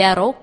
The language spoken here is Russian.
пярог